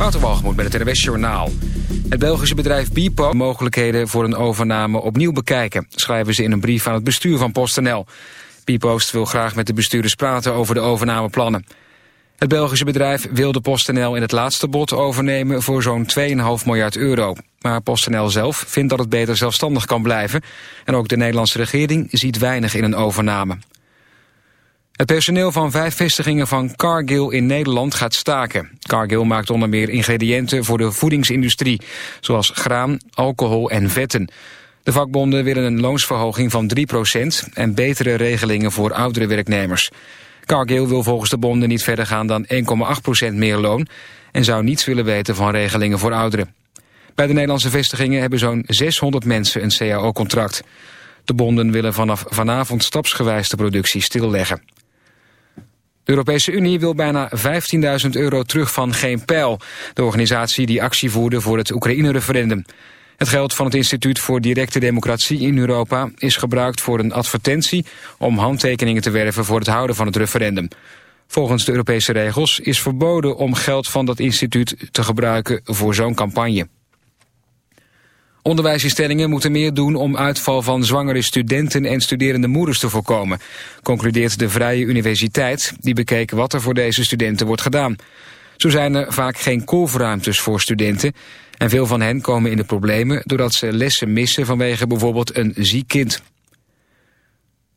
Waterwalgemoed met het NWS Journaal. Het Belgische bedrijf Bipo mogelijkheden voor een overname opnieuw bekijken... schrijven ze in een brief aan het bestuur van PostNL. Bipost wil graag met de bestuurders praten over de overnameplannen. Het Belgische bedrijf wil de PostNL in het laatste bod overnemen... voor zo'n 2,5 miljard euro. Maar PostNL zelf vindt dat het beter zelfstandig kan blijven... en ook de Nederlandse regering ziet weinig in een overname. Het personeel van vijf vestigingen van Cargill in Nederland gaat staken. Cargill maakt onder meer ingrediënten voor de voedingsindustrie... zoals graan, alcohol en vetten. De vakbonden willen een loonsverhoging van 3% en betere regelingen voor oudere werknemers. Cargill wil volgens de bonden niet verder gaan dan 1,8% meer loon... en zou niets willen weten van regelingen voor ouderen. Bij de Nederlandse vestigingen hebben zo'n 600 mensen een CAO-contract. De bonden willen vanaf vanavond stapsgewijs de productie stilleggen. De Europese Unie wil bijna 15.000 euro terug van Geen Pijl... de organisatie die actie voerde voor het Oekraïne-referendum. Het geld van het Instituut voor Directe Democratie in Europa... is gebruikt voor een advertentie om handtekeningen te werven... voor het houden van het referendum. Volgens de Europese regels is verboden om geld van dat instituut te gebruiken voor zo'n campagne. Onderwijsinstellingen moeten meer doen om uitval van zwangere studenten en studerende moeders te voorkomen, concludeert de Vrije Universiteit, die bekeek wat er voor deze studenten wordt gedaan. Zo zijn er vaak geen kolfruimtes voor studenten en veel van hen komen in de problemen doordat ze lessen missen vanwege bijvoorbeeld een ziek kind.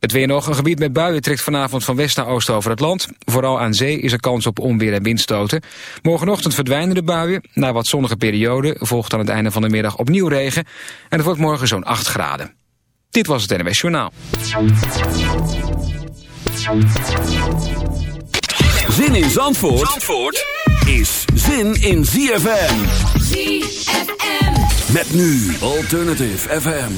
Het weer nog. Een gebied met buien trekt vanavond van west naar oost over het land. Vooral aan zee is er kans op onweer en windstoten. Morgenochtend verdwijnen de buien. Na wat zonnige periode volgt aan het einde van de middag opnieuw regen. En het wordt morgen zo'n 8 graden. Dit was het NWS Journaal. Zin in Zandvoort, Zandvoort is zin in ZFM. ZFM. Met nu Alternative FM.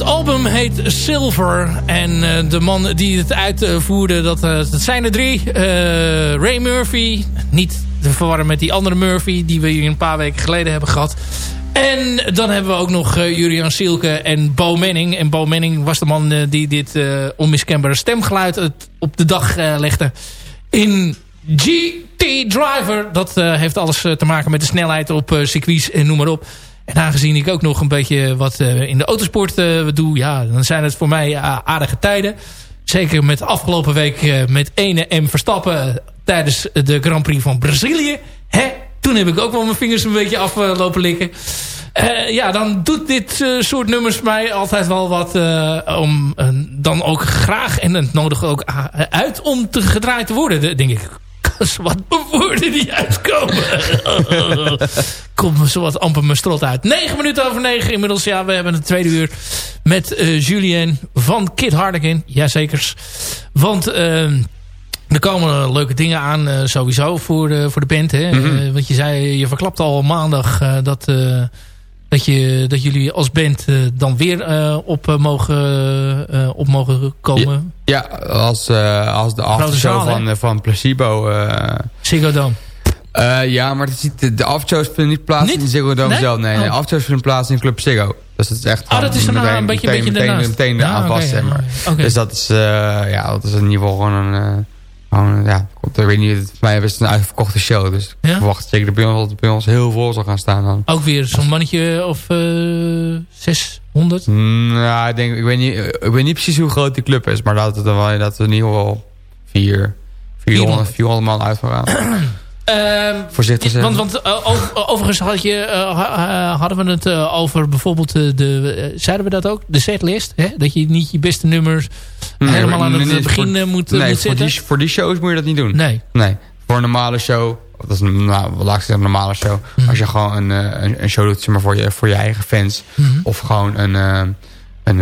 Het album heet Silver. En uh, de man die het uitvoerde, dat, dat zijn er drie. Uh, Ray Murphy. Niet te verwarren met die andere Murphy die we hier een paar weken geleden hebben gehad. En dan hebben we ook nog Julian Sielke en Bo Manning. En Bo Manning was de man die dit onmiskenbare stemgeluid op de dag legde. In GT Driver. Dat heeft alles te maken met de snelheid op circuits en noem maar op. En aangezien ik ook nog een beetje wat in de autosport doe... ja, dan zijn het voor mij aardige tijden. Zeker met afgelopen week met ene M Verstappen... tijdens de Grand Prix van Brazilië. Hè? Toen heb ik ook wel mijn vingers een beetje aflopen likken. Ja, dan doet dit soort nummers mij altijd wel wat om dan ook graag en het nodig ook uit om te gedraaid te worden. denk ik, wat woorden die uitkomen. Komt me zo wat amper mijn strot uit. 9 minuten over 9 inmiddels. Ja, we hebben het tweede uur met Julien van Kid Hardigan. Jazekers. Want... Er komen leuke dingen aan uh, sowieso voor, de, voor de band. Hè? Mm -hmm. uh, want je zei, je verklapt al maandag uh, dat, dat, je, dat jullie als band dan weer op, mogen, op mogen komen. Ja, ja als, als de aftershow van, van Placebo. Ziggo Dome. ja, maar het de aftershows vinden niet plaats niet? in Ziggo Dome nee? zelf. Nee, oh. nee, aftershows vinden plaats in Club Ziggo. Dus dat is echt oh, dat is een, meteen, een beetje, meteen, beetje meteen, meteen, meteen aan vast, zeg maar. Okay. Dus dat is, ja, dat is in ieder geval gewoon een... Gewoon, ja, ik weet niet, voor mij is het een uitverkochte show. Dus ja? ik verwacht zeker dat bij ons, bij ons heel vol zal gaan staan dan. Ook weer zo'n mannetje of uh, 600? Nou, ik, denk, ik, weet niet, ik weet niet precies hoe groot die club is. Maar dat het, wel, dat er in ieder geval 4, 400, 400 man uit gaan. Um, Voorzichtig zijn. Want, want uh, overigens had je, uh, hadden we het uh, over bijvoorbeeld de... zeiden we dat ook? De setlist? Hè? Dat je niet je beste nummers nee, helemaal aan het nee, begin voor, moet, nee, moet voor Die, voor die shows moet je dat niet doen. Nee. nee. Voor een normale show... Dat is een, nou, laat ik zeggen, een normale show. Mm. Als je gewoon een, een, een, show doet zeg maar, voor, je, voor je eigen fans. Mm. Of gewoon een... Een,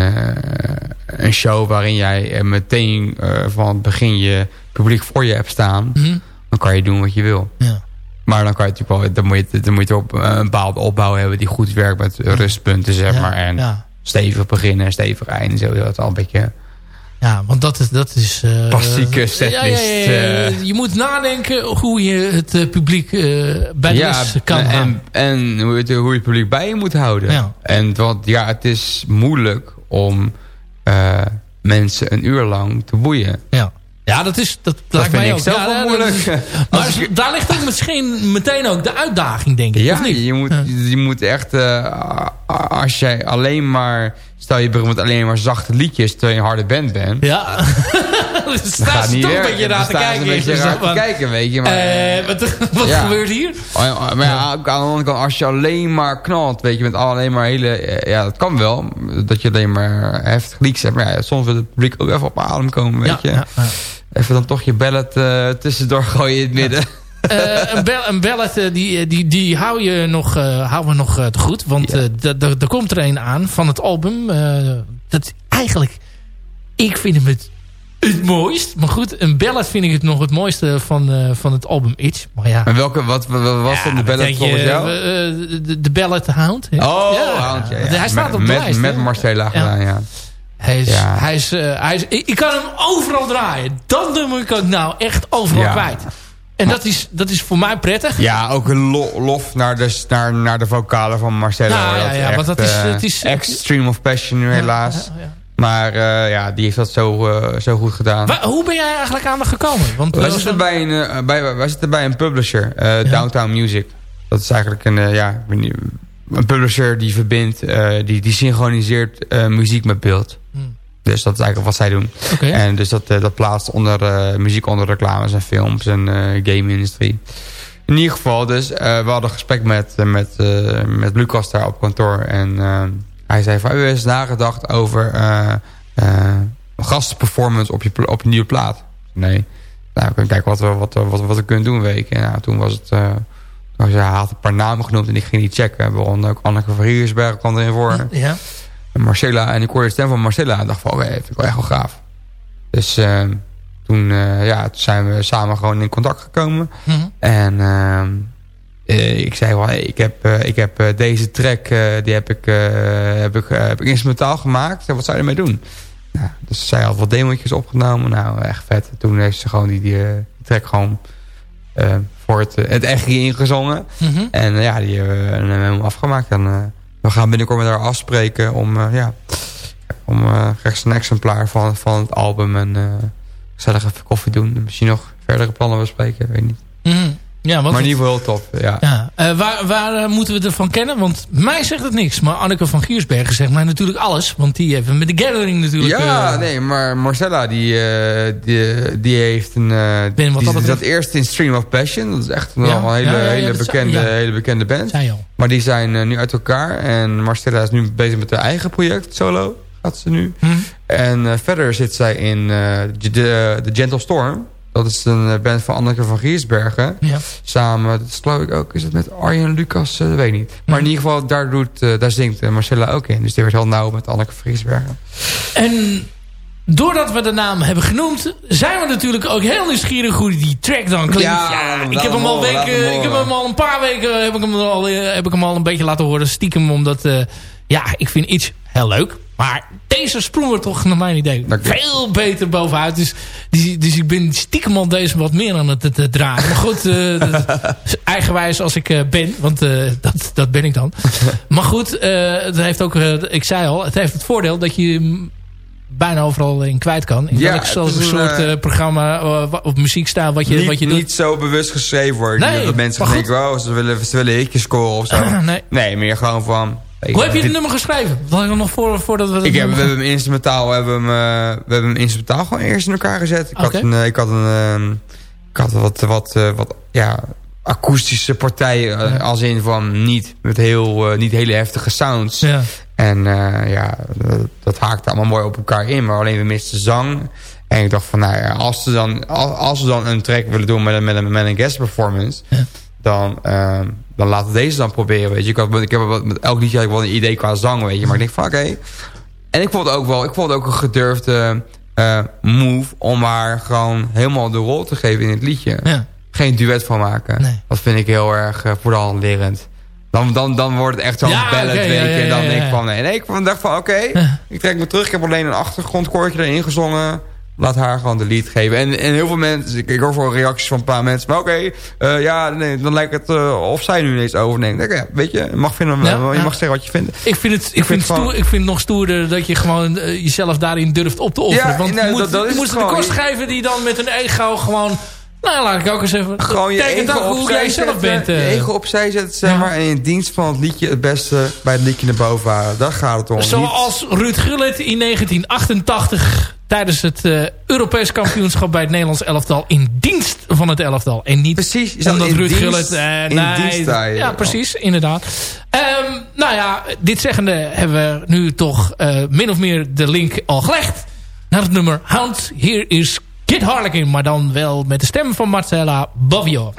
een show waarin jij meteen van het begin je publiek voor je hebt staan... Mm dan kan je doen wat je wil. Ja. Maar dan kan je natuurlijk wel, dan moet je, dan moet je op een bepaalde opbouw hebben die goed werkt met rustpunten, zeg maar. En ja. stevig beginnen en stevig eind. Zo dat al een beetje. Ja, want dat is... Dat is uh, Klassieke setlist. Ja, uh, je moet nadenken hoe je het uh, publiek bij de les kan en, houden. En hoe, het, hoe je het publiek bij je moet houden. Ja. En want ja, het is moeilijk om mensen een uur lang te boeien. Ja. Ja, dat, is, dat, dat lijkt mij ook. zelf ja, wel moeilijk. Is, maar ik... daar ligt ook misschien meteen ook de uitdaging, denk ik. Ja, je moet, je moet echt... Uh, als jij alleen maar... Stel je begint met alleen maar zachte liedjes... terwijl je een harde band bent. Ja. dan staat ze toch een beetje raar te kijken. een beetje raar te kijken, weet je. Maar, uh, wat wat ja. gebeurt hier? Oh, maar ja, aan de andere kant, als je alleen maar knalt... weet je, met alleen maar hele... Ja, dat kan wel. Dat je alleen maar heftig leaks hebt. Maar ja, soms wil het publiek ook even op adem komen, weet je. Ja, even dan toch je ballet uh, tussendoor gooien in het midden. Uh, een, bel, een ballet uh, die, die, die hou je nog, houden we nog te goed. Want ja. er komt er een aan van het album. dat eigenlijk, ik vind hem het, het mooist. Maar goed, een ballet vind ik het nog het mooiste van, van het album Itch. Maar ja. En welke, wat, wat was dan de ballet volgens jou? de, de Ballet Hound. Oh, ja. Hound, ja, Hij staat op de met, lijst. Met Marcella gedaan, ja. Hij is, ja. hij is, uh, hij is, ik, ik, kan hem overal draaien. Dat nummer kan ik nou echt overal ja. kwijt. En maar, dat, is, dat is voor mij prettig. Ja, ook een lo lof naar de, naar, naar de vocalen van Marcelo. Nou, ja, ja, want dat is, uh, het is... Extreme of Passion nu helaas. Maar uh, ja, die heeft dat zo, uh, zo goed gedaan. Waar, hoe ben jij eigenlijk aan gekomen? Want, wij, zitten bij een, bij, wij zitten bij een publisher, Downtown Music. Dat is eigenlijk een, ja, een publisher die verbindt, die, die synchroniseert muziek met beeld. Dus dat is eigenlijk wat zij doen. Okay. En dus dat, dat plaatst onder, uh, muziek onder reclames en films en uh, game-industrie. In ieder geval, dus uh, we hadden een gesprek met, met, met Lucas daar op kantoor. En hij zei van, u heeft nagedacht over gastperformance op je, op je nieuwe plaat. Nee. Nou, we kunnen kijken wat we, wat, wat, wat we kunnen doen week. En nou, toen was het... hij had een paar namen genoemd en ik ging die checken. Waaronder ook Anneke van Riersberg kwam erin voor. Ja. Marcella. En ik hoorde de stem van Marcella en dacht van, oké, okay, vind ik wel echt wel gaaf. Dus uh, toen, uh, ja, toen zijn we samen gewoon in contact gekomen. Mm -hmm. En uh, ik zei wel, hey, ik heb, ik heb deze track, die heb ik, heb, ik, heb ik instrumentaal gemaakt. Wat zou je ermee doen? Nou, dus zij had wat demootjes opgenomen. Nou, echt vet. Toen heeft ze gewoon die, die, track gewoon voor het, het echt ingezongen. Mhm. En ja, die hebben we hem afgemaakt. En we gaan binnenkort met haar afspreken om, ja, om rechts een exemplaar van, van het album en gezellig even koffie doen. Misschien nog verdere plannen bespreken, weet niet. Mhm. Ja, maar in ieder geval top, ja. ja. Uh, waar waar uh, moeten we ervan kennen? Want mij zegt het niks. Maar Anneke van Giersbergen zegt mij natuurlijk alles. Want die heeft met de Gathering natuurlijk... Ja, uh, nee, maar Marcella die, die, die heeft een... ben wat die, dat, dat eerst in Stream of Passion. Dat is echt ja? wel een hele, ja, hele, bekende, hele bekende band. Maar die zijn nu uit elkaar. En Marcella is nu bezig met haar eigen project, solo gaat ze nu. Hm. En verder zit zij in The Gentle Storm. Dat is een eh, band van Anneke van Giersbergen. Ja. Samen, dat is geloof ik ook, is het met Arjen Lucas, uh, dat weet ik niet. Maar in ieder geval, daar, doet, uh, daar zingt Marcella ook in. Dus die werd heel nauw met Anneke van Giersbergen. En doordat we de naam hebben genoemd... zijn we natuurlijk ook heel nieuwsgierig hoe die track dan klinkt. Ja, ik, heb hem al weken, ik heb hem al een paar weken heb ik hem al, heb ik hem al een beetje laten horen. Stiekem omdat, uh, ja, ik vind iets heel leuk. Maar deze sprong er toch naar mijn idee veel beter bovenuit. Dus, dus, dus, ik ben stiekem al deze wat meer aan het, het, draaien. Maar goed, uh, eigenwijs als ik uh, ben. Want uh, dat, dat ben ik dan. maar goed, het heeft ook, ik zei al, het heeft het voordeel dat je bijna overal in kwijt kan. In ja, welk soort, een, soort programma of muziekstijl wat je, niet, wat je doet. Niet zo bewust geschreven wordt. Nee, dat mensen denken, oh, ze willen, ze willen hitjes scoren of zo. nee. nee, meer gewoon van hoe heb je het nummer geschreven? Wil je nog voor, voordat we ik heb, we hebben hem instrumentaal, we hebben hem, uh, we hebben hem instrumentaal gewoon eerst in elkaar gezet. Ik had een, uh, ik had een, uh, ik had wat, wat, wat, ja, akoestische partijen ja. als in van niet met heel, niet hele heftige sounds. Ja. En ja, dat, dat haakte allemaal mooi op elkaar in, maar alleen we misten zang. En ik dacht van, nou ja, als ze dan, als, als ze dan een track willen doen met een, met een, met een guest performance, ja. dan dan laten we deze dan proberen, weet je. Ik, had, ik heb met elk liedje had ik wel een idee qua zang, weet je. Maar ik denk van, oké. En ik vond het ook wel, ik vond het ook een gedurfde uh, move om haar gewoon helemaal de rol te geven in het liedje. Ja. Geen duet van maken. Nee. Dat vind ik heel erg uh, voor de hand lerend. Dan, dan, dan wordt het echt zo'n ja, ballad, okay, weet je. en dan denk ik van, nee, nee ik dacht van, oké, ik trek me terug. Ik heb alleen een achtergrondkoortje erin gezongen laat haar gewoon de lead geven. En, en heel veel mensen, ik, ik hoor voor reacties van een paar mensen. Maar oké, okay, uh, ja, nee, dan lijkt het uh, of zij nu ineens overneemt. Ja, weet je, je mag, vinden, ja, je mag zeggen wat je vindt. Ik vind het, ik, ik vind, vind, stoer, ik vind het nog stoerder dat je gewoon uh, jezelf daarin durft op te offeren. Ja, Want nee, je moet, dat, dat je moet de kost geven die dan met een ego gewoon... Nou, laat ik ook eens even... Gewoon je ego hoe jij zelf bent. Je ego opzij zetten, zeg maar. En in dienst van het liedje het beste bij het liedje naar boven halen. Daar gaat het om. Zoals Ruud Gullit in 1988 tijdens het uh, Europees kampioenschap bij het Nederlands elftal in dienst van het elftal. En niet precies, omdat Ruud Gullit... Uh, in nee, dienst ja, precies, inderdaad. Um, nou ja, dit zeggende hebben we nu toch uh, min of meer de link al gelegd naar het nummer Hound. Hier is Kid Harlequin, maar dan wel met de stem van Marcella Bavio.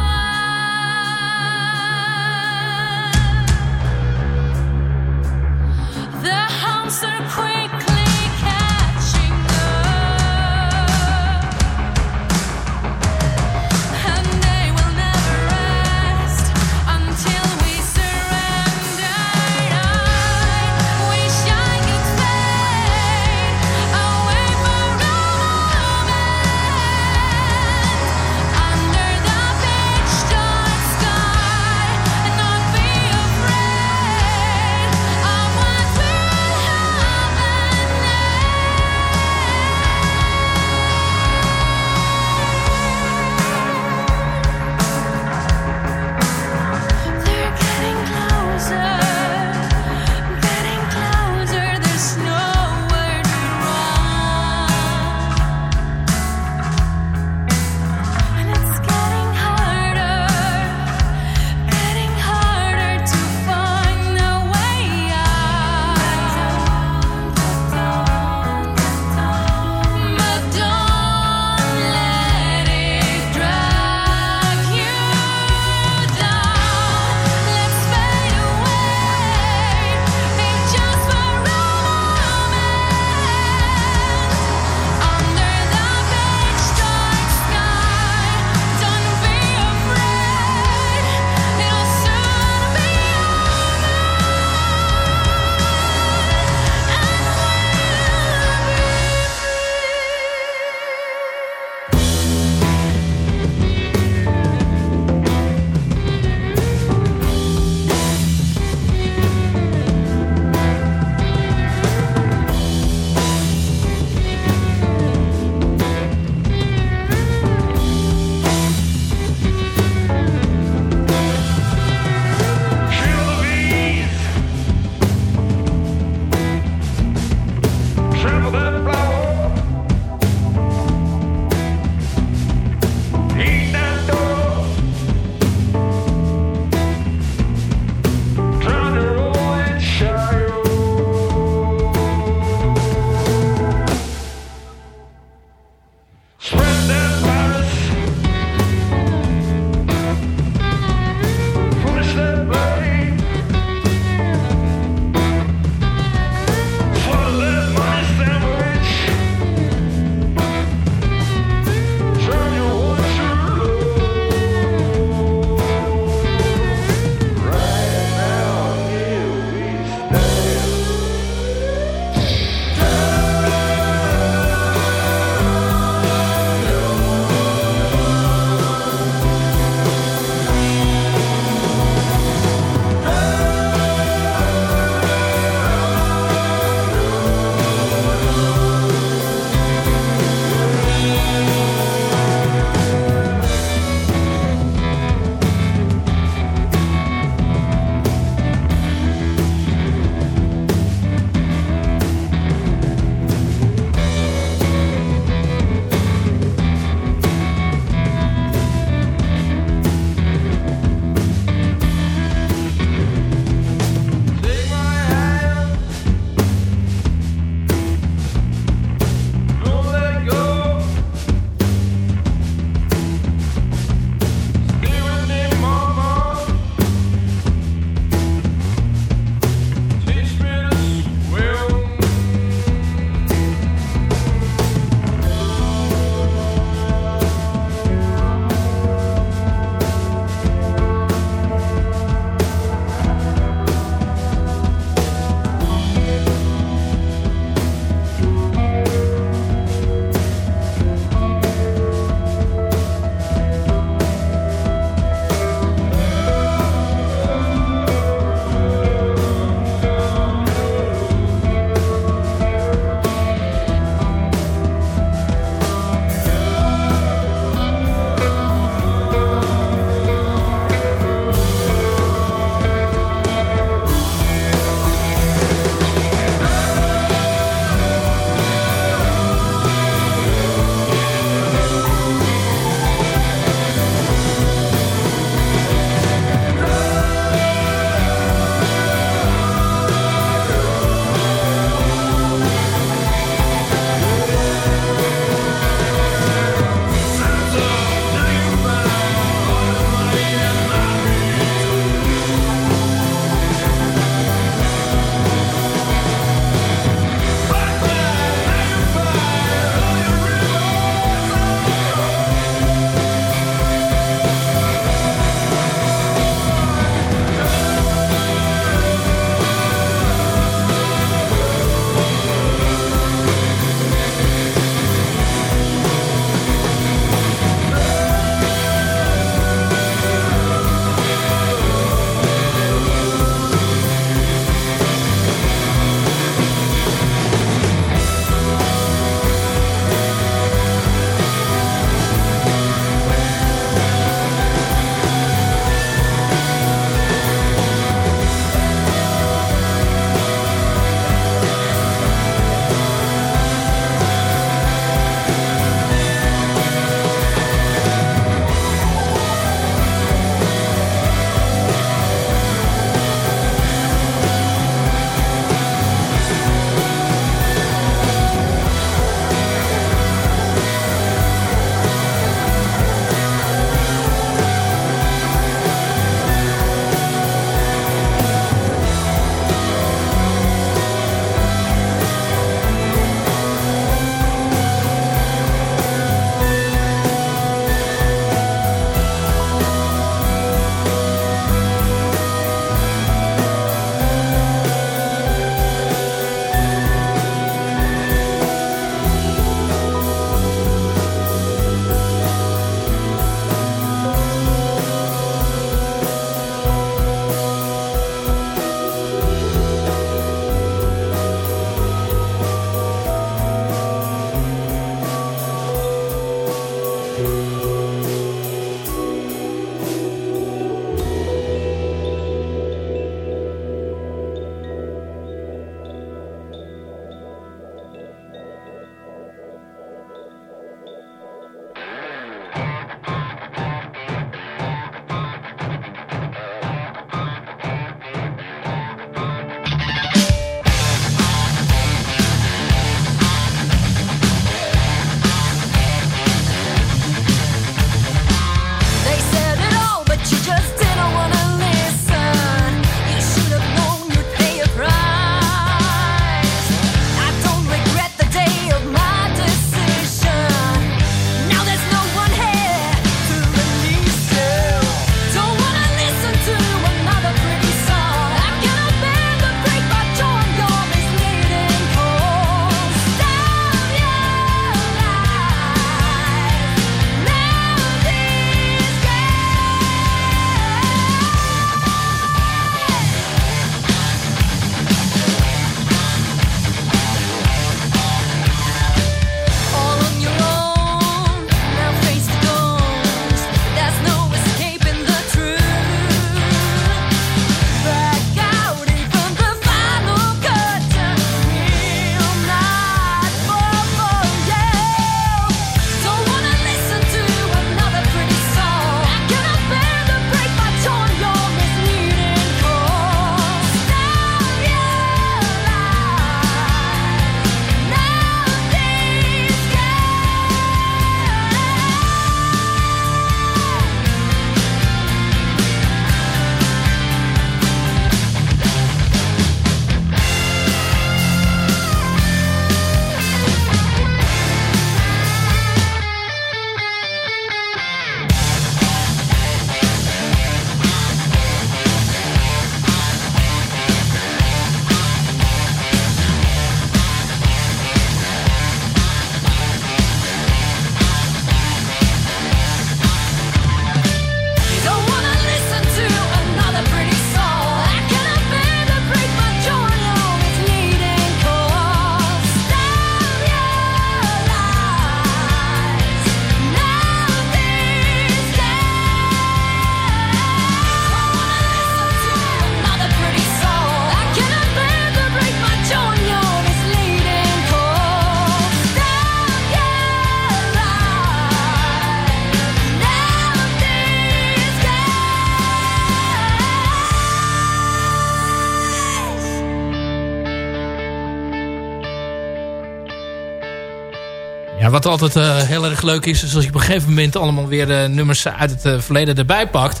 Altijd uh, heel erg leuk is... is als je op een gegeven moment allemaal weer uh, nummers uit het uh, verleden erbij pakt.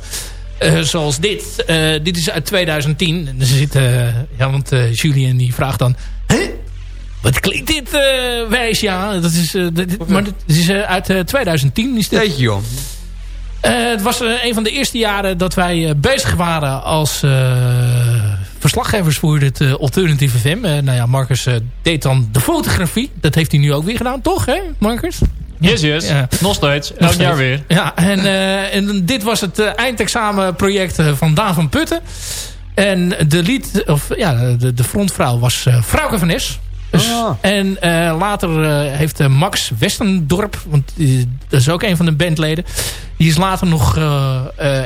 zoals dit. dit is uit 2010. En er zit, ja, want Julien die vraagt dan... Hè? Wat klinkt dit wijs? Ja, dat is, dit, maar dit is uit 2010. Is dit. Weet je, joh. het was een van de eerste jaren dat wij bezig waren als verslaggevers voor het uh, Alternative FM. Uh, nou ja, Marcus uh, deed dan de fotografie. Dat heeft hij nu ook weer gedaan, toch hè, Marcus? Yes, yes. Ja. Nog steeds. Elk jaar weer. Ja, en, en dit was het eindexamenproject van Daan van Putten. En de lied, of ja, de, de frontvrouw was uh, Frauke van Es. Dus, ah. En later heeft Max Westendorp, want dat is ook een van de bandleden. Die is later nog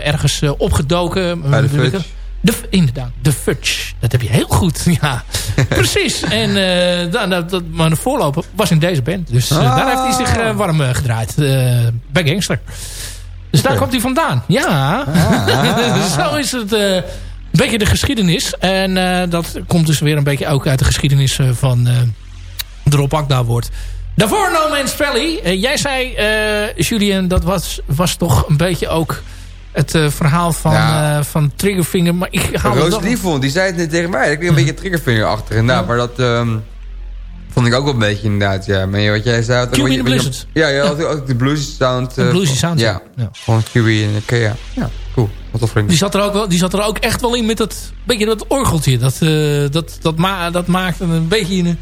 ergens opgedoken. Bij de de, inderdaad, de Fudge. Dat heb je heel goed. Ja, precies. En uh, dat, dat, maar de voorloper was in deze band. Dus uh, daar heeft hij zich uh, warm gedraaid. bij Gangster. Dus okay. daar komt hij vandaan. Ja. Ah. Zo is het een beetje de geschiedenis. En dat komt dus weer een beetje ook uit de geschiedenis van de Rob Akda wordt. Daarvoor No Man's Valley. jij zei, Julian, dat was, was toch een beetje ook het uh, verhaal van, ja. uh, van Triggerfinger. Maar ik haal Roos Liefon, die zei het net tegen mij. Ik kreeg een beetje Triggerfinger achter. Ja. Maar dat um, vond ik ook wel een beetje inderdaad. Ja. Maar wat jij zei... QB in de Blizzard. Ja, ja, ook, ook de bluesy sound. Uh, bluesy sound, ja. ja. Gewoon QB en de ja. ja, cool. Wat die zat, er ook wel, die zat er ook echt wel in met dat, beetje dat orgeltje. Dat, dat, dat, ma dat maakt een beetje... Een,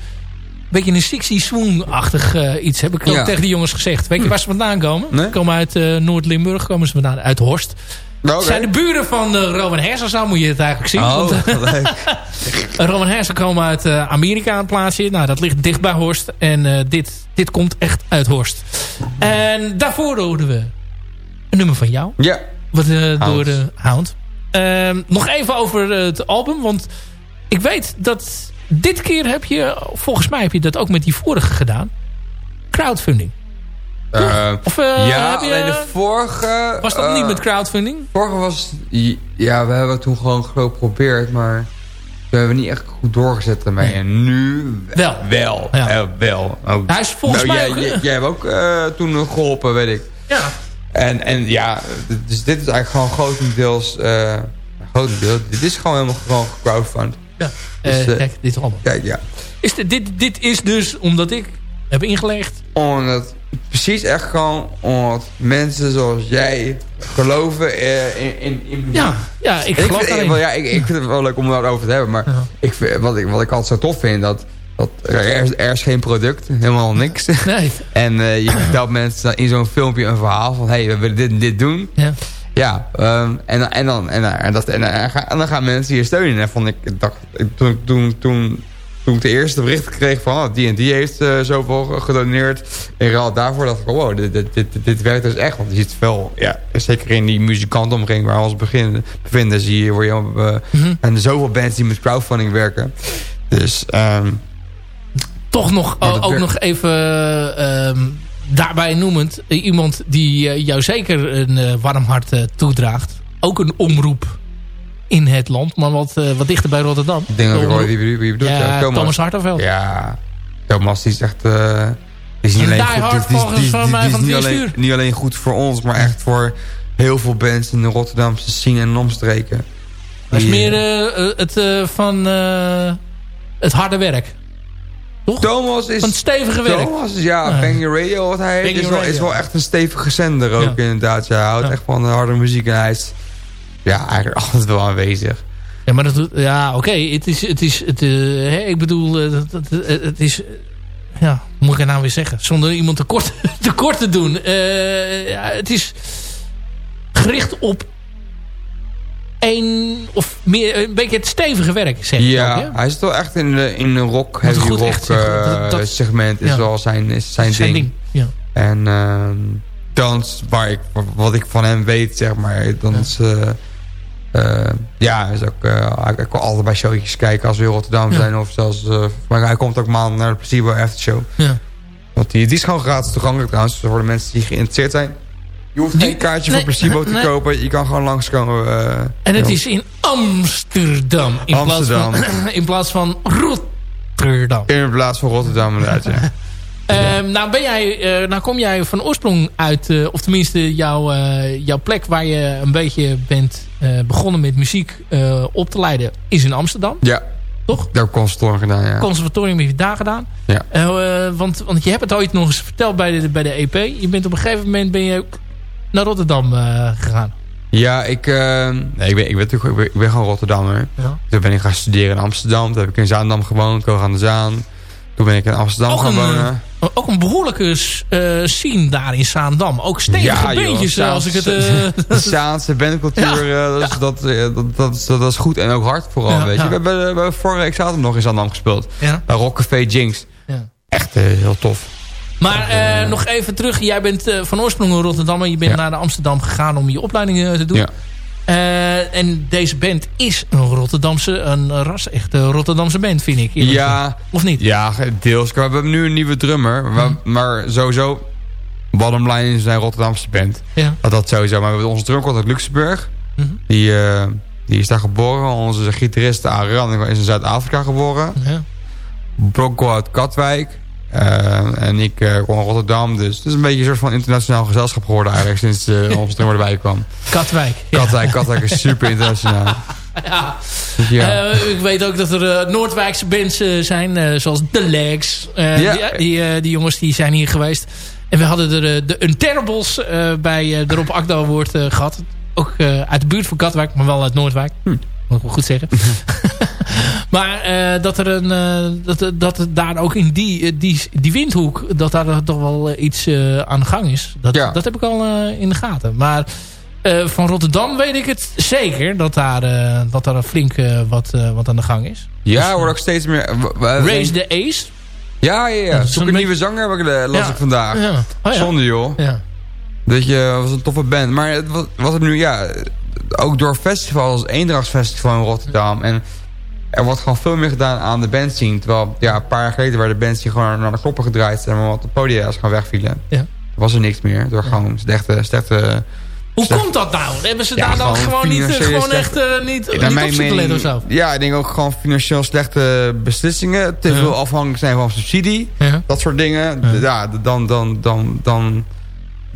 beetje een sixty swing-achtig uh, iets. Heb ik ook ja. tegen die jongens gezegd. Weet je waar ze vandaan komen? Nee? Ze komen uit uh, Noord-Limburg. Komen ze vandaan uit Horst. Okay. Zijn de buren van uh, Rowan Hersen, moet je het eigenlijk zien. Oh, Rowan Hersen komen uit Amerika een plaatsje. Nou, dat ligt dicht bij Horst. En dit, dit komt echt uit Horst. En daarvoor hoorden we een nummer van jou. Ja. Wat, door de Hound. Ehm, nog even over het album. Want ik weet dat dit keer heb je, volgens mij heb je dat ook met die vorige gedaan. Crowdfunding. Uh, of, uh, ja, je, alleen de vorige... Was dat uh, niet met crowdfunding? Vorige was... Ja, we hebben het toen gewoon geprobeerd, maar... We hebben niet echt goed doorgezet. Nee. En nu... Wel. Wel. Ja. wel. Oh. Hij is volgens nou, mij. Jij, jij hebt ook toen geholpen, weet ik. Ja. En, en ja, dus dit is eigenlijk gewoon grotendeels... grotendeels dit is gewoon helemaal gewoon crowdfund. Ja. Dus, uh, kijk, dit allemaal. Kijk, ja. Is dit, dit, dit is dus omdat ik heb ingelegd. Omdat, precies echt gewoon omdat mensen zoals jij geloven in, in, in Ja, ja, ik geloof ik vind, wel, ja, ik, ik vind het wel leuk om daarover te hebben. Maar ja. ik vind, wat, ik, wat ik altijd zo tof vind, dat, dat er, er is geen product, helemaal niks. Nee. en uh, je vertelt mensen in zo'n filmpje een verhaal van... hé, hey, we willen dit en dit doen. Ja. Ja, um, en, en, dan, en, en, dat, en, en, dan gaan mensen hier steunen. En vond ik, dacht, toen, toen, toen, toen ik de eerste bericht kreeg van... Oh, die en die heeft uh, zoveel gedoneerd. In ruil daarvoor dacht ik, wow, dit, dit, dit, dit werkt dus echt. Want je ziet veel, ja, zeker in die muzikantomgeving waar we ons beginnen, bevinden... zie je, word je uh, mm -hmm. en zoveel bands die met crowdfunding werken. Dus... Um, Toch nog, ook nog even... Um, daarbij noemend uh, iemand die uh, jou zeker een uh, warm hart toedraagt. Ook een omroep in het land, maar wat, wat dichter bij Rotterdam. Ik denk dat ik wie, wie, wie bedoelt. Ja, Thomas, Thomas Hartenveld. Ja, Thomas die is echt... is niet alleen goed, dit, is, niet, alleen, niet alleen goed voor ons, maar echt voor heel veel bands in de Rotterdamse scene en omstreken. Dat is meer het van het harde werk. Toch? Thomas is... Van stevige werk. Thomas is, ja, ja. Bang Radio, wat hij heet, is wel, is wel, echt een stevige zender ook ja. inderdaad. Ja, hij houdt ja. echt van harde muziek en hij is ja, eigenlijk altijd wel aanwezig. Ja, maar dat doet... Ja, oké. Okay, het is... Het is het, uh, ik bedoel... Uh, het, het, het, is... Ja, moet ik het nou weer zeggen? Zonder iemand tekort, tekort te doen. Uh, ja, het is gericht op een of meer, een beetje het stevige werk, zeg ja, ook, ja, hij zit wel echt in de, in de rock, heavy rock echt, dat, segment. Is ja. wel zijn, is zijn, zijn ding. ding. Ja. En uh, dans, waar ik, wat ik van hem weet, zeg maar, dan is... Uh, ja, is ook, uh, ik kan allebei showtjes kijken als we in Rotterdam zijn. Of zelfs, uh, maar hij komt ook maand naar de Placebo Aftershow. Ja. Want die, die is gewoon gratis toegankelijk trouwens. Voor de mensen die geïnteresseerd zijn. Je hoeft geen kaartje nee, voor Placebo te kopen. Je kan gewoon langskomen. Uh, en het is in Amsterdam. In Amsterdam. Plaats van, in plaats van Rotterdam. In plaats van Rotterdam inderdaad, ja. Ehm, nou, ben jij, uh, nou kom jij van oorsprong uit, uh, of tenminste jouw, jouw plek waar je een beetje bent begonnen met muziek op te leiden, is in Amsterdam. Ja. Toch? Daar heb conservatorium gedaan, ja. Conservatorium heb je daar gedaan. Ja. want, want je hebt het ooit nog eens verteld bij de, bij de EP. Je bent op een gegeven moment ben je naar Rotterdam gegaan. Ja, ik, nee, ik, ben, ik, ben, ik ben gewoon Rotterdammer. Ja. Toen ben ik gaan studeren in Amsterdam. Toen heb ik in Zaandam gewoond, Koog aan de Zaan. Toen ben ik in Amsterdam gaan wonen. Eh, ook een behoorlijke uh, scene daar in Zaandam. Ook stevige ja, beentjes, joh, als ik het... Uh, Zaanse bandcultuur, ja, uh, dat, dat, dat, dat, dat, is goed. En ook hard vooral, ja, weet je. We hebben, we hebben vorige week zaterdag nog in Zaandam gespeeld. Bij Rockcafé Jinx. Ja. Echt heel tof. Maar nog even terug. Jij bent van oorsprong een Rotterdammer. Je bent naar Amsterdam gegaan om je opleiding te doen. Ja. Uh, en deze band is een Rotterdamse, een ras-echte Rotterdamse band, vind ik. Ja. Of niet? Ja, deels. We hebben nu een nieuwe drummer. Hmm. Maar sowieso, bottom line is een Rotterdamse band. Ja. Dat, dat sowieso. Maar we hebben onze drummer uit Luxemburg. Hmm. Die, die is daar geboren. Onze gitarist Aran is in Zuid-Afrika geboren. Ja. Bronco uit Katwijk. Uh, en ik uh, kom Rotterdam. Dus het is een beetje een soort van internationaal gezelschap geworden eigenlijk sinds uh, drummer erbij kwam. Katwijk. Katwijk, Katwijk is super internationaal. ja. ja. ik weet ook dat er Noordwijkse bands zijn, zoals The Legs. ja. Die, die, die, jongens die zijn hier geweest. En we hadden er de Unterables bij de Rob Akda Award gehad. Ook uit de buurt van Katwijk, maar wel uit Noordwijk. Hm. Moet ik wel goed zeggen. Maar uh, dat er een uh, dat, dat daar ook in die, eh, die, die windhoek dat daar toch wel iets aan de gang is. Dat, ja. dat heb ik al in de gaten. Maar van Rotterdam weet ik het zeker dat daar, dat daar flink wat, wat aan de gang is. Ja, dus, wordt ook steeds meer. Raise the Ace. Ja, ja, ja. Zoek een, nieuwe zanger heb ik, las ik vandaag. Ja. Oh, Zonde joh. Ja. Dat je was een toffe band. Maar wat, wat het nu, ja, ook door festivals als Eendrachtsfestival in Rotterdam. En er wordt gewoon veel meer gedaan aan de bandscene. Terwijl ja, een paar jaar geleden waar de bands die gewoon naar de kloppen gedraaid zijn... wat de podia's gewoon wegvielen. Ja. Er was er niks meer. Door gewoon slechte... slechte hoe komt dat nou? Hebben ze daar dan gewoon, niet, eh, gewoon echt uh, niet, niet op zitten of zo? Ja, ik denk ook gewoon financieel slechte beslissingen. Te veel afhankelijk zijn van subsidie. Ja. Dat soort dingen. Ja, dan, dan, dan, dan,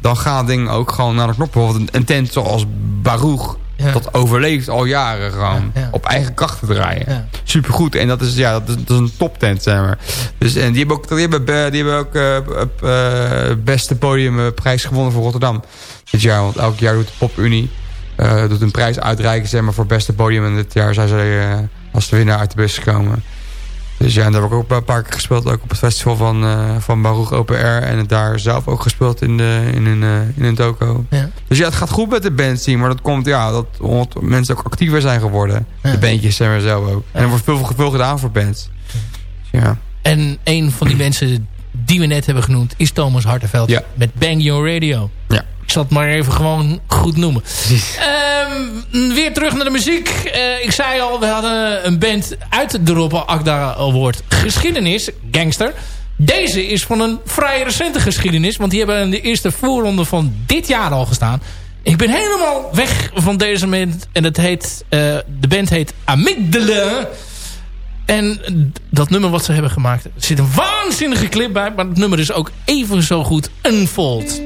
dan gaan dingen ook gewoon naar de knoppen. Bijvoorbeeld een tent zoals Baruch dat overleeft al jaren gewoon. Op eigen kracht te draaien. Supergoed. En dat is, ja, dat is, dat is een toptent, zeg maar. Dus, en die hebben ook, die hebben, die hebben ook uh, uh, beste podiumprijs gewonnen voor Rotterdam. Dit jaar. Want elk jaar doet de PopUnie uh, doet een prijs uitreiken zeg maar, voor beste podium. En dit jaar zijn ze als de winnaar uit de bus gekomen. Dus ja, en daar heb ik ook een paar keer gespeeld. Ook op het festival van, uh, van Baruch Open Air. En daar zelf ook gespeeld in, de, in, een, uh, in een toko. Ja. Dus ja, het gaat goed met de bandteam. Maar dat komt, ja, dat mensen ook actiever zijn geworden. De bandjes zijn er zelf ook. En er wordt veel, veel gedaan voor bands. Dus ja. En een van die mensen die we net hebben genoemd is Thomas Hartenveld. Met Bang Your Radio. Ja. Zal het maar even gewoon goed noemen. Um, weer terug naar de muziek. Uh, ik zei al, we hadden een band uit de Rob Akda Award geschiedenis. Gangster. Deze is van een vrij recente geschiedenis. Want die hebben in de eerste voorronde van dit jaar al gestaan. Ik ben helemaal weg van deze band. En het heet, uh, de band heet Amygdala. En dat nummer wat ze hebben gemaakt... Er zit een waanzinnige clip bij. Maar het nummer is ook even zo goed Unfold.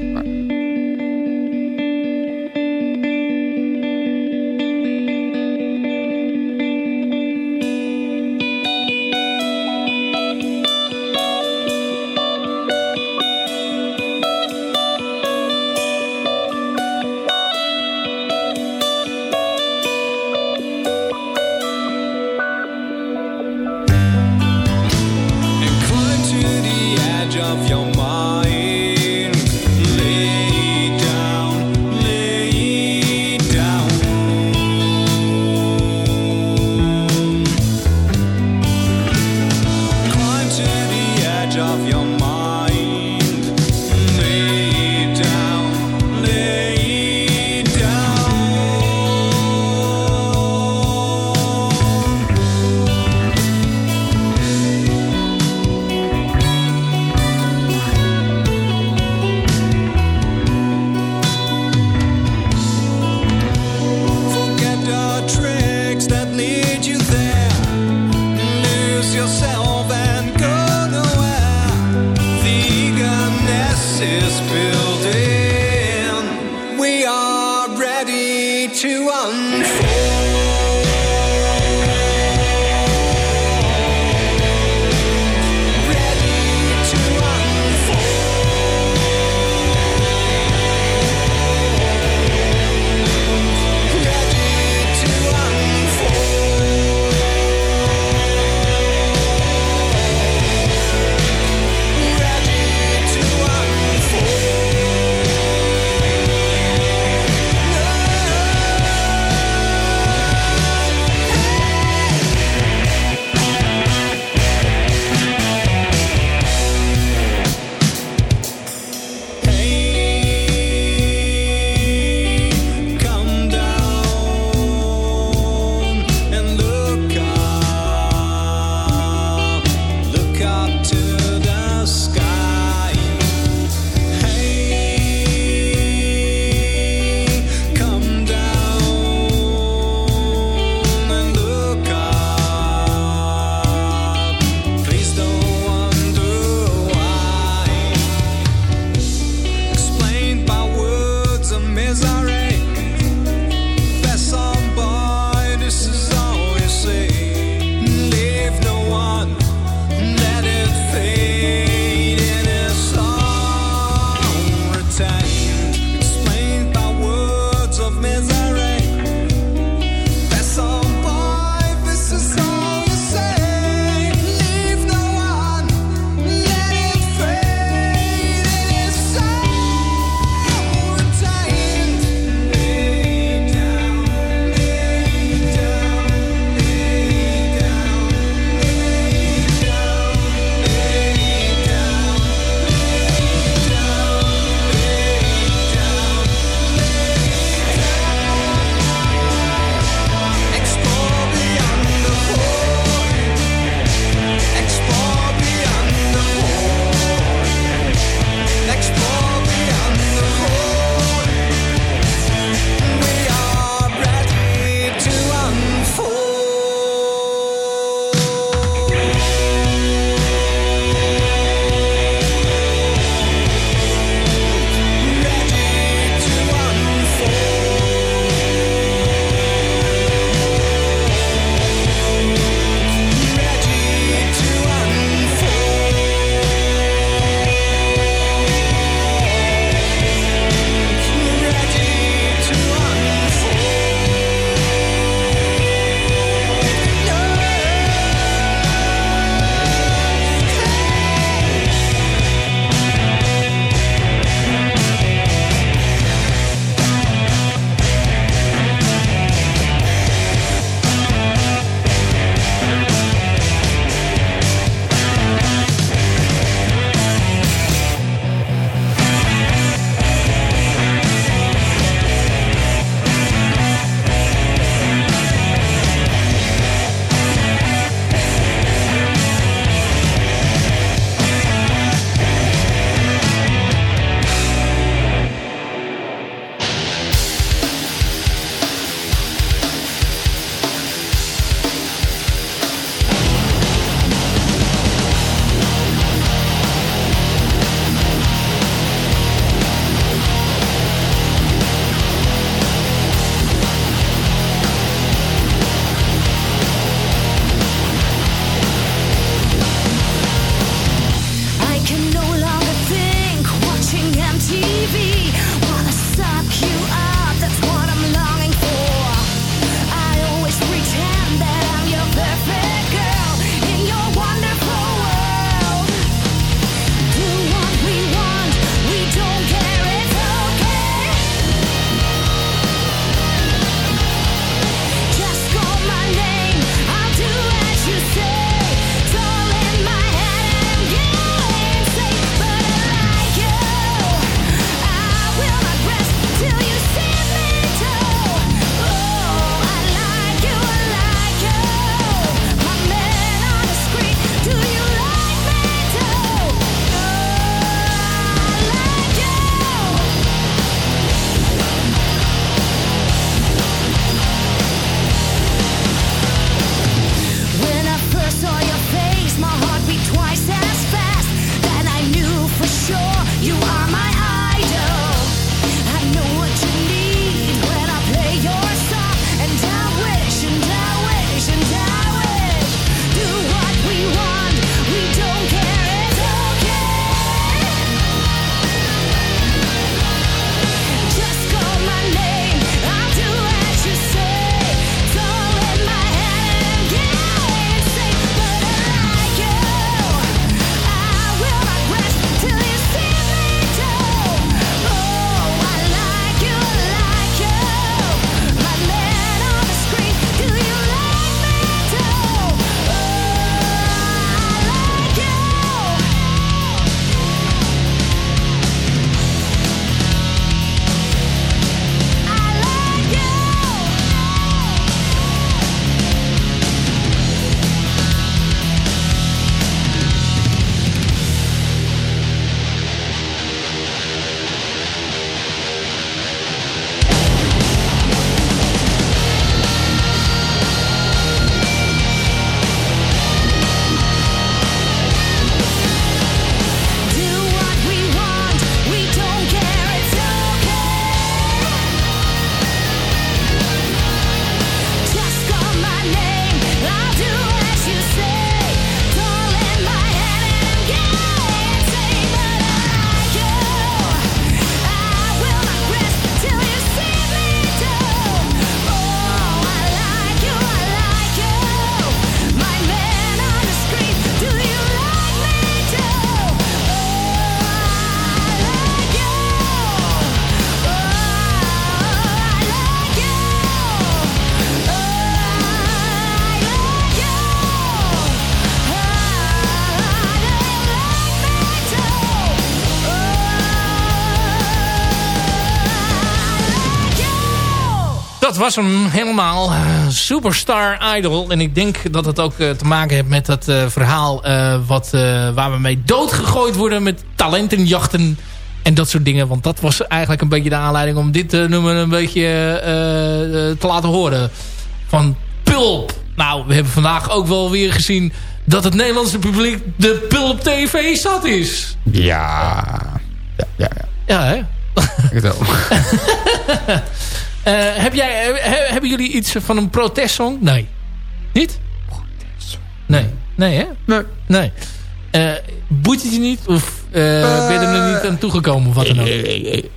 Was hem helemaal. Uh, Superstar Idol. En ik denk dat het ook uh, te maken heeft met dat uh, verhaal... wat, waar we mee doodgegooid worden met talentenjachten... En dat soort dingen. Want dat was eigenlijk een beetje de aanleiding om dit nummer een beetje te laten horen. Van Pulp. Nou, we hebben vandaag ook wel weer gezien dat het Nederlandse publiek de Pulp TV zat is. Ja. Ja, ja. Ja, ja hè? Ik wel. Uh, heb jij, hebben jullie iets van een protestsong? Nee. Niet? Nee. Nee, hè? Nee. Nee. Uh, boeit het je niet? Of uh, ben je er niet aan toegekomen? Of wat dan ook?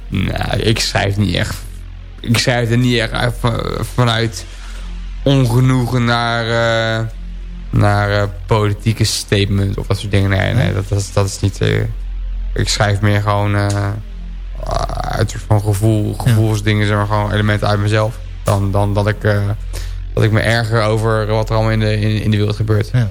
Nou, ik schrijf niet echt... Ik schrijf er niet echt vanuit ongenoegen naar, naar politieke statements of dat soort dingen. Nee, nee dat, dat, is, dat is niet... ik schrijf meer gewoon uit van gevoel, gevoelsdingen, zeg maar gewoon elementen uit mezelf. Dan, dan dat, ik, uh, dat ik me erger over wat er allemaal in de, in, in de wereld gebeurt. Ja.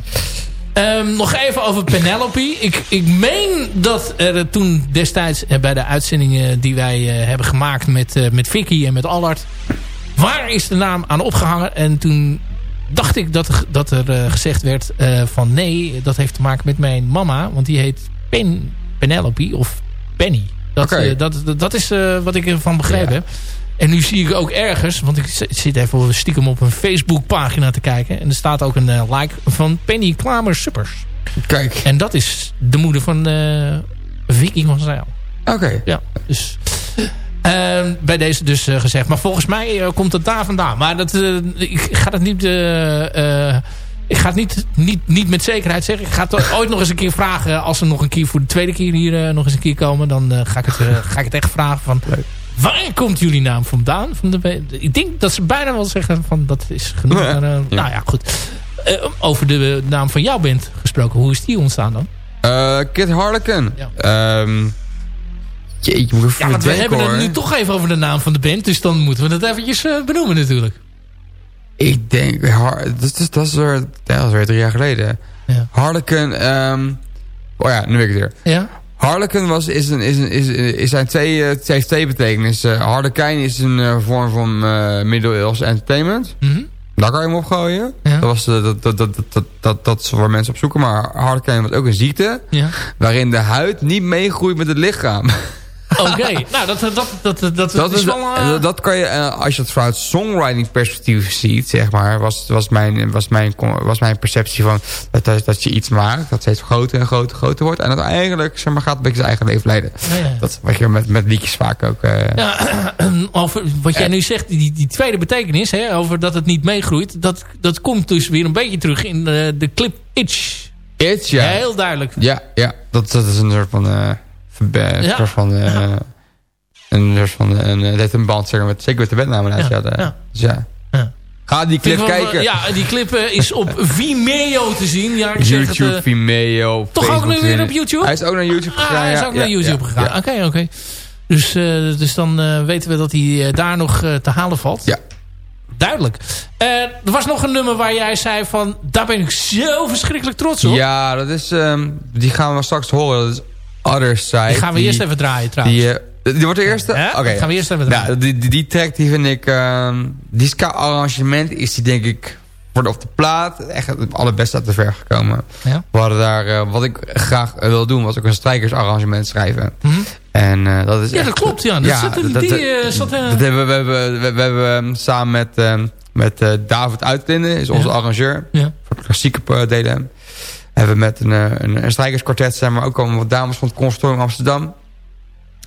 Um, nog even over Penelope. Ik, ik meen dat er toen destijds uh, bij de uitzendingen die wij uh, hebben gemaakt met, uh, met Vicky en met Allard. Waar is de naam aan opgehangen? En toen dacht ik dat er, dat er gezegd werd van nee, dat heeft te maken met mijn mama. Want die heet Pen, Penelope of Penny. Dat, okay. uh, dat, dat is uh, wat ik ervan begrepen heb. En nu zie ik ook ergens, want ik zit even stiekem op een Facebookpagina te kijken. En er staat ook een uh, like van Penny Klamer Suppers. Kijk. En dat is de moeder van Vicky van Zeil. Oké. Okay. Ja, dus... Uh, bij deze dus uh, gezegd. Maar volgens mij uh, komt het daar vandaan. Maar dat, ik ga het niet ik ga het niet, niet, niet met zekerheid zeggen. Ik ga het ooit nog eens een keer vragen. Als ze nog een keer voor de tweede keer hier uh, nog eens een keer komen. Dan uh, ga, ik het, uh, ga ik het echt vragen van... Waar komt jullie naam vandaan? Van de, ik denk dat ze bijna wel zeggen van dat is genoeg. Ja. Maar, ja. Nou ja, goed. over de naam van jouw band gesproken. Hoe is die ontstaan dan? Kid Harlequin. Ja. Um, Jeetje, moet ja, we hebben hoor. het nu toch even over de naam van de band. Dus dan moeten we het eventjes benoemen natuurlijk. Ik denk, dat is, dat is, weer, dat is weer drie jaar geleden. Ja. Harlequin, um, oh ja, nu weet ik het weer. Ja? Harlequin was, is, een, is, een, is, is zijn twee, heeft twee betekenissen. Uh, Harlequin is een uh, vorm van uh, middeleeuws entertainment. Mm -hmm. Daar kan je hem opgooien. Ja. Dat, was, dat, dat, dat, dat, dat, dat is waar mensen op zoeken. Maar Harlequin was ook een ziekte. Ja. Waarin de huid niet meegroeit met het lichaam. Oké, nou dat, dat, dat, dat, dat, dat is wel... Uh... Dat kan je, uh, als je het vanuit songwriting perspectief ziet, zeg maar, was, was, mijn, was, mijn, was mijn perceptie van dat, dat je iets maakt, dat steeds groter en groter groter wordt. En dat eigenlijk, zeg maar, gaat een beetje zijn eigen leven leiden. Ja, ja. Dat wat je met, met liedjes vaak ook... Uh... Ja, over wat jij nu zegt, die, die tweede betekenis, hè, over dat het niet meegroeit, dat, dat komt dus weer een beetje terug in de, de clip Itch. Itch, ja. Heel duidelijk. Ja, ja dat, dat is een soort van ja. van... Uh, een soort van een, dat een band zeggen met zeker met de bandnamen ja. ja. ja. Dus ja. Ga die clip kijken. ja, die clip uh, is op Vimeo te zien. Ja, ik YouTube, zeg het, Vimeo, Toch Facebook, ook nu weer op YouTube? Hij is ook naar YouTube gegaan. Ah, hij is ook naar YouTube gegaan. Oké, oké. Okay. Dus, dus dan weten we dat hij daar nog te halen valt. Ja. Duidelijk. er was nog een nummer waar jij zei van... Daar ben ik zo verschrikkelijk trots op. Ja, dat is, um, die gaan we straks horen. Dat is Other Side. Die gaan we eerst even draaien trouwens. Die, uh, die wordt de eerste? Ja, Oké. Okay. gaan we eerst even draaien. Ja, die, die, die track die vind ik... Uh, die ska-arrangement is die denk ik... Voor de, op de plaat echt het allerbeste uit de ver gekomen. Ja. We hadden daar... Uh, wat ik graag wil doen was ook een strijkersarrangement schrijven. Mm -hmm. En uh, dat is Ja, echt, dat klopt. Ja, dat, ja, zat, dat, die, zat, dat hebben we, we, hebben, we, hebben samen met, met David Uitlinden, is onze arrangeur. Ja. Voor de klassieke delen hebben we met een, een, een strijkerskwartet, zeg maar, ook komen wat dames van het conservatorium Amsterdam.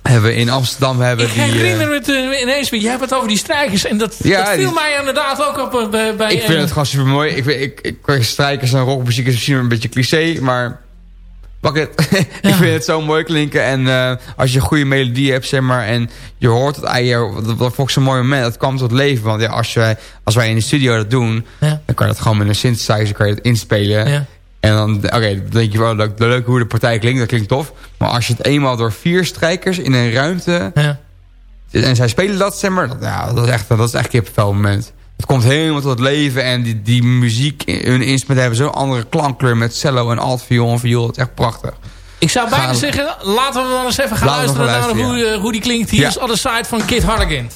Hebben we in Amsterdam hebben ik die... Ik herinner me uh, ineens weer, jij hebt het over die strijkers. En dat, ja, dat viel die, mij inderdaad ook op uh, bij... Ik vind het gewoon super mooi. Ik, ik, ik, ik strijkers en rockmuziek is misschien een beetje cliché, maar... Pak het. Ja. ik vind het zo mooi klinken. En uh, als je een goede melodie hebt, zeg maar, en je hoort het eier, dat, dat vond ik zo'n mooi moment. Dat kwam tot leven. Want ja, als, je, als wij in de studio dat doen, ja. dan kan je dat gewoon met een synthesizer kan je dat inspelen. En dan, oké, okay, dan denk je wel, leuk, leuk hoe de partij klinkt, dat klinkt tof. Maar als je het eenmaal door vier strijkers in een ruimte... Ja. En zij spelen dat, zeg maar, dat, ja, dat is echt, dat is echt kippenvel moment. Het komt helemaal tot het leven en die, die muziek, hun instrumenten hebben zo'n andere klankkleur met cello en altviool en viool. Het is echt prachtig. Ik zou bijna gaan, zeggen, laten we dan eens even gaan luisteren, naar hoe, ja. hoe die klinkt. Hier ja. is Other Side van Kid Harlequin.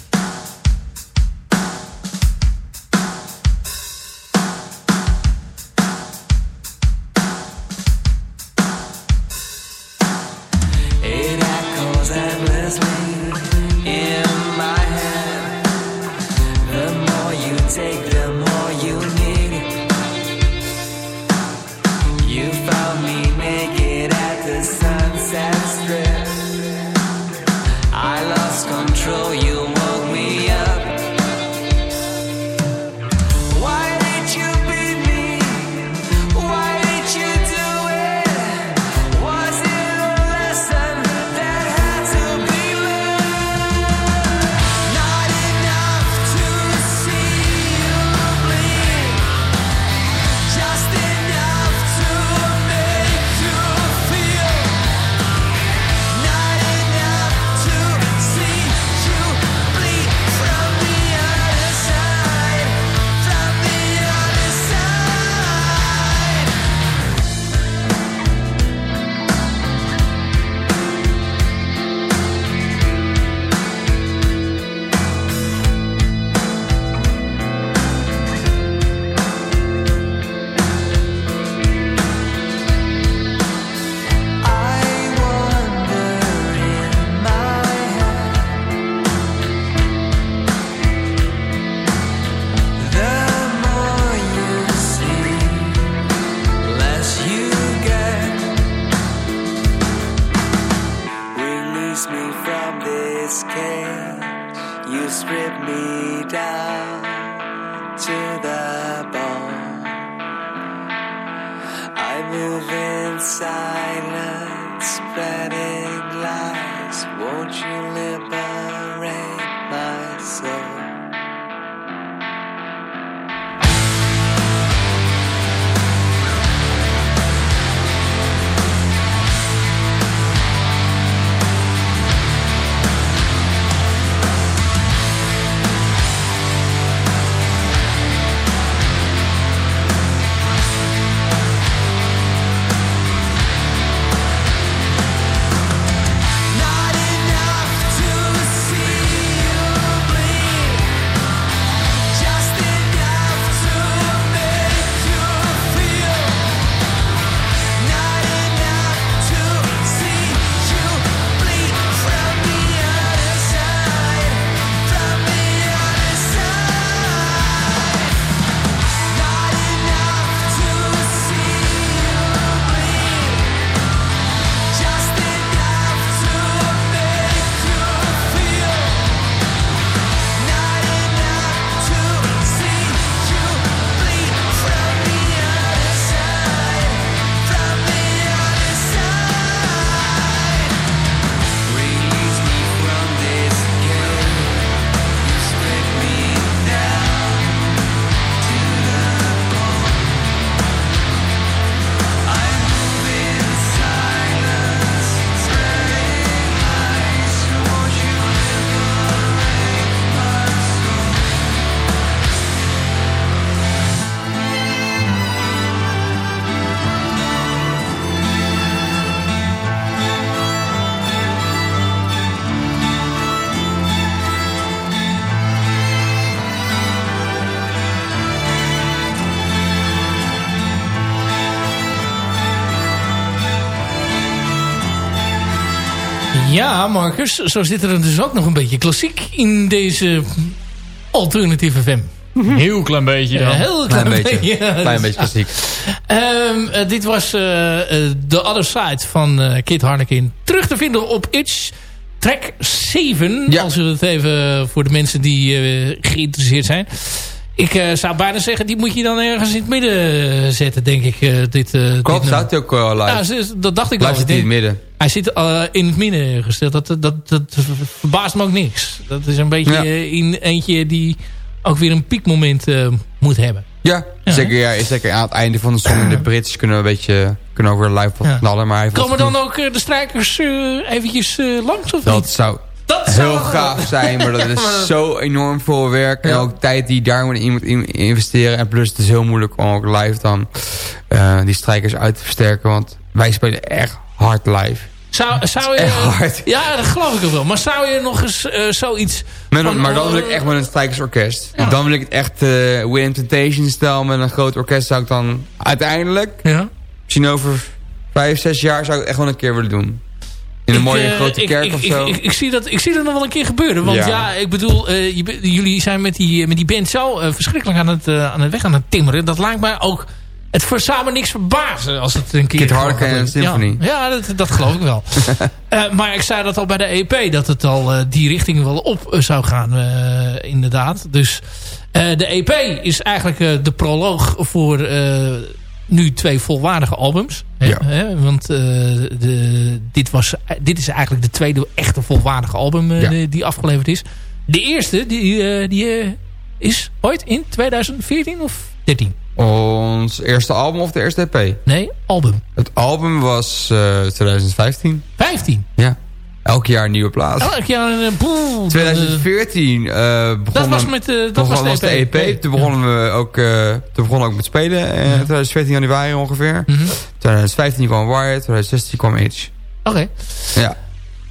Ja, Marcus, zo zit er dus ook nog een beetje klassiek in deze alternatieve FM. Heel klein beetje dan. heel klein, klein beetje. beetje. Klein beetje klassiek. um, uh, dit was uh, The Other Side van uh, Kit Harnekin. Terug te vinden op Itch. Track 7. Ja. Als we het even voor de mensen die geïnteresseerd zijn. Ik uh, zou bijna zeggen, die moet je dan ergens in het midden zetten, denk ik. Uh, dit, uh, Klopt, dit staat hij ook live? Ja, dat dacht ik wel. zit hij in het midden. Hij zit in het midden gesteld. Dat, dat, dat, verbaast me ook niks. Dat is een beetje ja. in eentje die ook weer een piekmoment moet hebben. Ja, ja zeker, ja, zeker aan het einde van de song in de Brits kunnen we een beetje kunnen ook weer live wat knallen. Maar Komen dan ook de strijkers eventjes langs? Of dat niet? zou dat heel gaaf zijn, maar dat is zo enorm veel werk. En ook tijd die daar moet iemand investeren. En plus het is heel moeilijk om ook live dan die strijkers uit te versterken. Want wij spelen echt hard live. Zou, zou je, echt hard. Ja, dat geloof ik ook wel. Maar zou je nog eens uh, zoiets... Met, van, maar dan wil ik echt met een strijkersorkest. Ja. Dan wil ik het echt uh, William Temptation stijl met een groot orkest zou ik dan uiteindelijk... Ja. Misschien over vijf, zes jaar zou ik het echt wel een keer willen doen. In een Ik, mooie eh, grote kerk ik, of zo. Ik, zie dat, ik zie dat nog wel een keer gebeuren. Want ja, Ja. ik bedoel, eh, jullie zijn met die, met die band zo eh, verschrikkelijk aan het, eh, aan het weg aan het timmeren. Dat lijkt mij ook... Het voor samen niks verbazen als het een keer... Kid en. Symphony. Ja, ja dat, dat geloof ik wel. Eh, maar ik zei dat al bij de EP. Dat het al eh, die richting wel op eh, zou gaan. inderdaad. Dus de EP is eigenlijk de proloog voor nu twee volwaardige albums. Hè, Ja. hè, want de, dit, was, dit is eigenlijk de tweede echte volwaardige album Ja. die, die afgeleverd is. De eerste die, die is ooit in 2014 of 13? Ons eerste album of de eerste EP? Nee, album. Het album was eh 2015. 15. Ja. Elk jaar een nieuwe plaat. Elk jaar een... boel, eh, 2014 eh begonnen, dat was, met, eh, dat begon- was de EP. Toen begonnen we ook, eh, toen begonnen we ook met spelen. eh 2014 januari ongeveer. Mhm. 2015 kwam Wired. 2016 kwam Itch. Oké. Ja.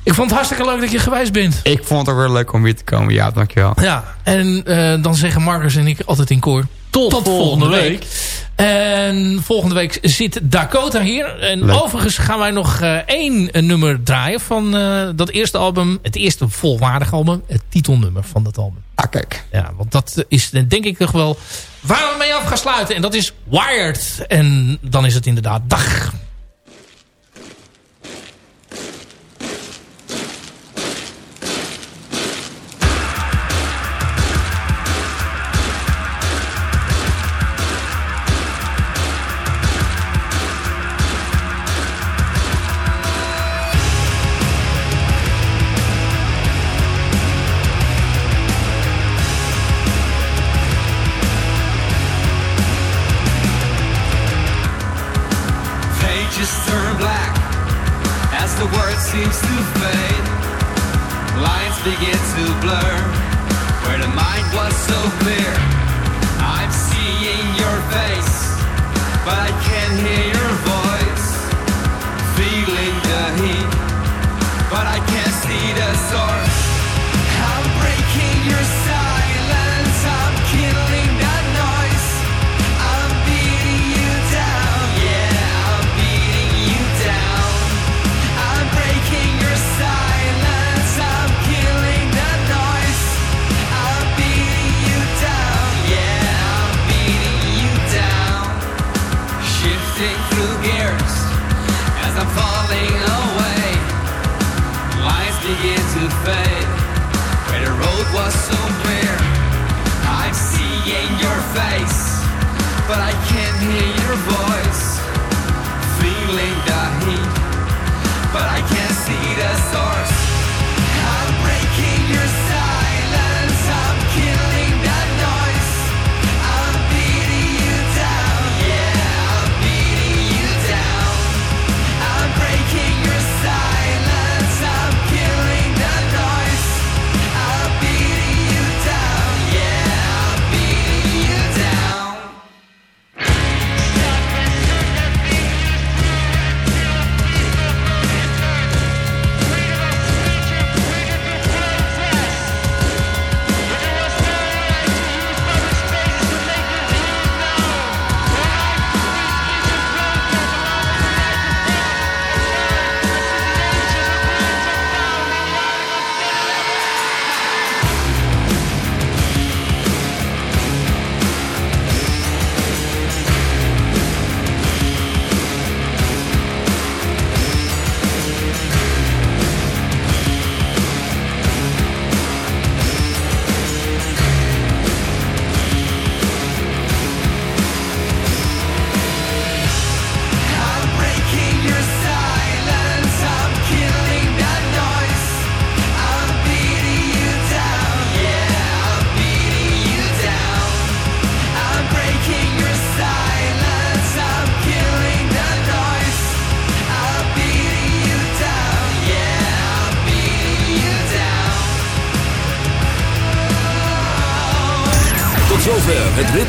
Ik vond het hartstikke leuk dat je geweest bent. Ik vond het ook weer leuk om hier te komen. Ja, dankjewel. Ja, en eh, dan zeggen Marcus en ik altijd in koor... Tot, volgende week. En volgende week zit Dakota hier. En Leuk. overigens gaan wij nog eh, één eh, nummer draaien van eh, dat eerste album. Het eerste volwaardige album. Het titelnummer van dat album. Ah, kijk. Ja, want dat is denk ik toch wel waar we mee af gaan sluiten. En dat is Wired. En dan is het inderdaad dag.